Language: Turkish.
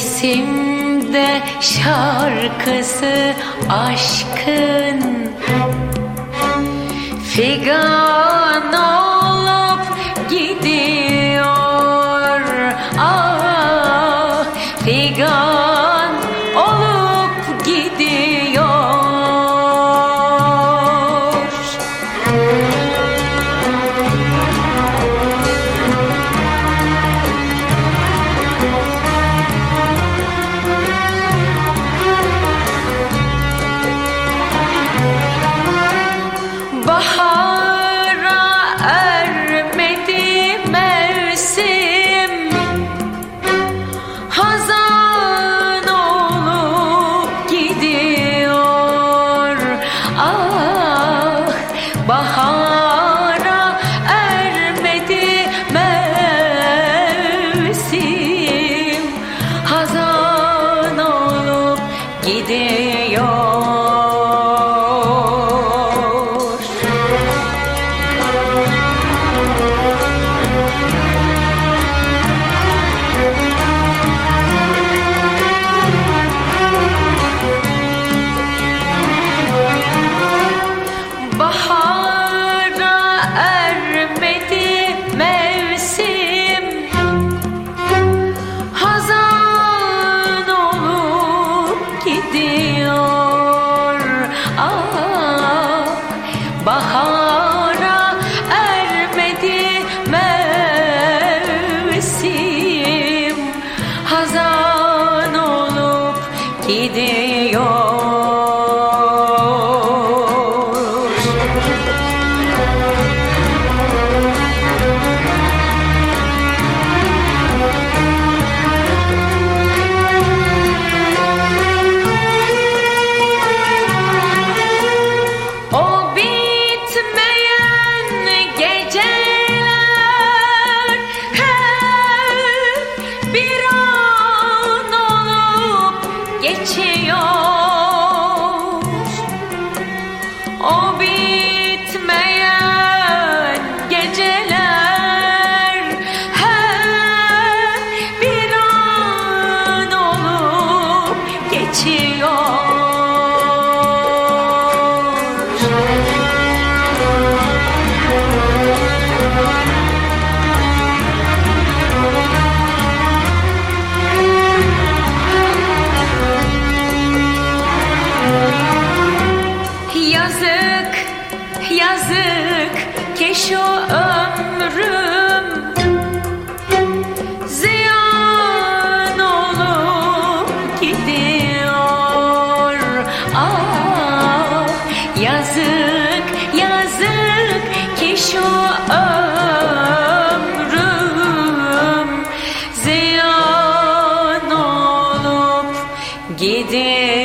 içimde şarkısı aşkın. Figan olup gidiyor. Ah figan bahara ermedi mevsim. Hazan olup gidiyor bahara ermedi mevsim. Hazan olup gidiyor O bitmeyen şu ömrüm Ziyan olup gidiyor. Ah yazık, yazık ki şu ömrüm Ziyan olup gidiyor